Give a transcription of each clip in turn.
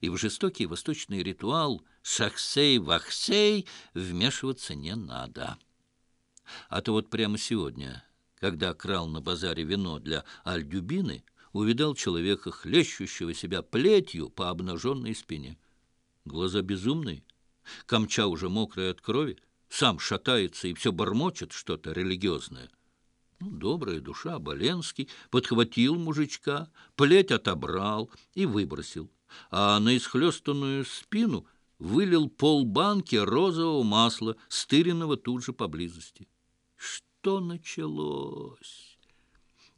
и в жестокий восточный ритуал «шахсей-вахсей» вмешиваться не надо. А то вот прямо сегодня, когда крал на базаре вино для Альдюбины, увидал человека, хлещущего себя плетью по обнаженной спине. Глаза безумные, камча уже мокрая от крови, сам шатается и все бормочет что-то религиозное. Ну, добрая душа, Боленский, подхватил мужичка, плеть отобрал и выбросил, а на исхлестанную спину вылил полбанки розового масла, стыренного тут же поблизости. Что началось?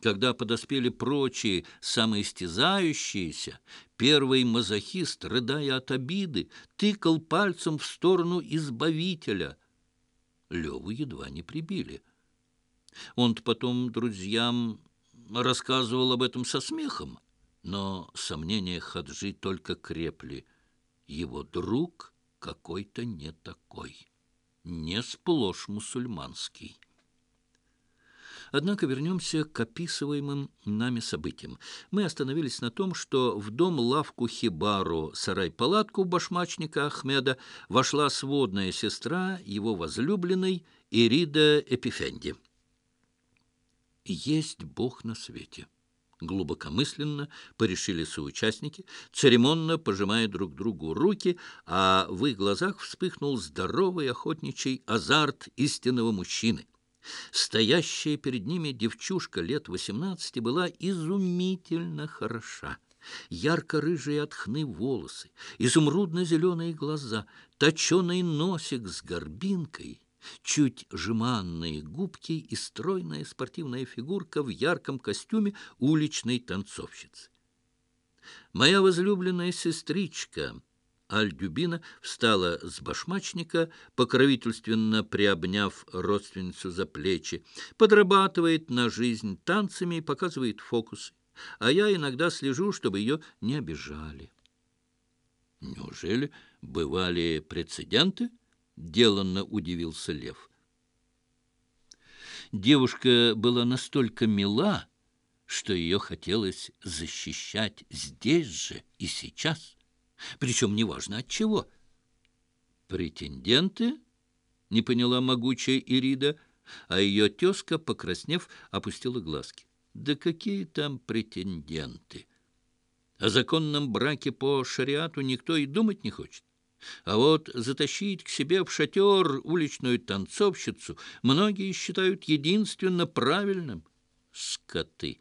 Когда подоспели прочие, самоистязающиеся, первый мазохист, рыдая от обиды, тыкал пальцем в сторону избавителя. Леву едва не прибили. он потом друзьям рассказывал об этом со смехом, но сомнения Хаджи только крепли. Его друг какой-то не такой, не сплошь мусульманский. Однако вернемся к описываемым нами событиям. Мы остановились на том, что в дом-лавку Хибару сарай-палатку башмачника Ахмеда вошла сводная сестра его возлюбленной Ирида Эпифенди. Есть Бог на свете. Глубокомысленно порешили соучастники, церемонно пожимая друг другу руки, а в их глазах вспыхнул здоровый охотничий азарт истинного мужчины. Стоящая перед ними девчушка лет восемнадцати была изумительно хороша. Ярко-рыжие от хны волосы, изумрудно-зеленые глаза, точеный носик с горбинкой, чуть жеманные губки и стройная спортивная фигурка в ярком костюме уличной танцовщицы. «Моя возлюбленная сестричка», Альдюбина встала с башмачника, покровительственно приобняв родственницу за плечи, подрабатывает на жизнь танцами и показывает фокусы, а я иногда слежу, чтобы ее не обижали. Неужели бывали прецеденты? Деланно удивился Лев. Девушка была настолько мила, что ее хотелось защищать здесь же и сейчас причем неважно от чего. «Претенденты?» — не поняла могучая Ирида, а ее тезка, покраснев, опустила глазки. «Да какие там претенденты? О законном браке по шариату никто и думать не хочет. А вот затащить к себе в шатер уличную танцовщицу многие считают единственно правильным. Скоты!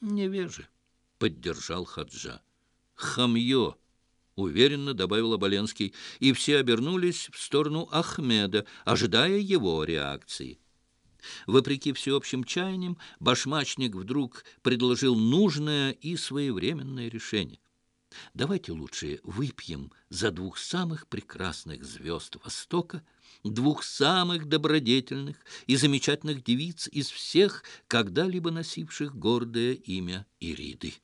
Невежи! — поддержал Хаджа. Хамье! уверенно добавил Оболенский, и все обернулись в сторону Ахмеда, ожидая его реакции. Вопреки всеобщим чаяниям, башмачник вдруг предложил нужное и своевременное решение. Давайте лучше выпьем за двух самых прекрасных звезд Востока, двух самых добродетельных и замечательных девиц из всех, когда-либо носивших гордое имя Ириды.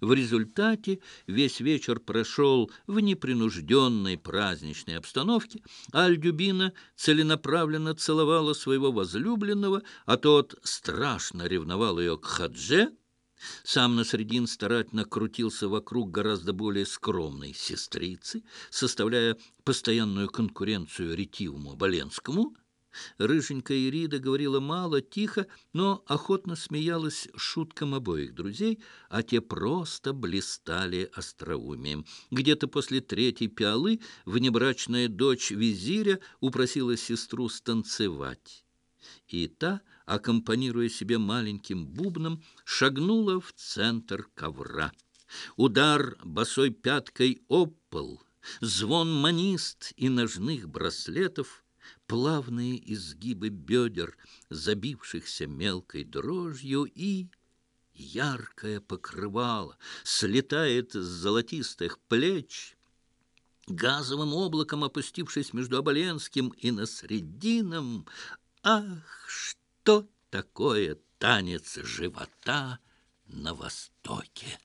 В результате весь вечер прошел в непринужденной праздничной обстановке, а Альдюбина целенаправленно целовала своего возлюбленного, а тот страшно ревновал ее к Хадже, сам Насредин старательно крутился вокруг гораздо более скромной сестрицы, составляя постоянную конкуренцию ретивому Боленскому – Рыженькая Ирида говорила мало, тихо, но охотно смеялась шуткам обоих друзей, а те просто блистали остроумием. Где-то после третьей пиалы внебрачная дочь визиря упросила сестру станцевать. И та, аккомпанируя себе маленьким бубном, шагнула в центр ковра. Удар босой пяткой об пол, звон манист и ножных браслетов — плавные изгибы бедер, забившихся мелкой дрожью, и яркое покрывало слетает с золотистых плеч, газовым облаком опустившись между Оболенским и Насредином. Ах, что такое танец живота на Востоке!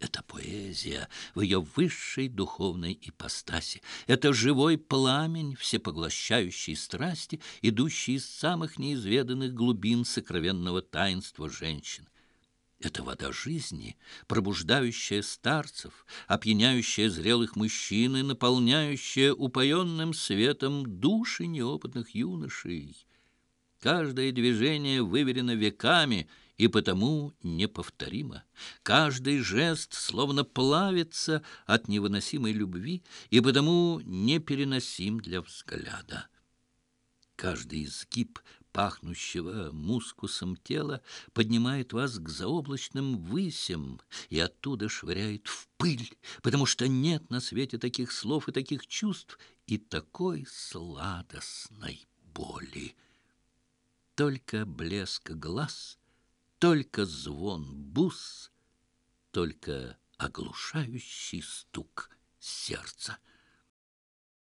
Это поэзия в ее высшей духовной ипостаси. Это живой пламень всепоглощающей страсти, идущий из самых неизведанных глубин сокровенного таинства женщин. Это вода жизни, пробуждающая старцев, опьяняющая зрелых мужчин и наполняющая упоенным светом души неопытных юношей. Каждое движение выверено веками и потому неповторимо. Каждый жест словно плавится от невыносимой любви и потому непереносим для взгляда. Каждый изгиб пахнущего мускусом тела поднимает вас к заоблачным высям и оттуда швыряет в пыль, потому что нет на свете таких слов и таких чувств и такой сладостной боли. Только блеск глаз, только звон бус, только оглушающий стук сердца —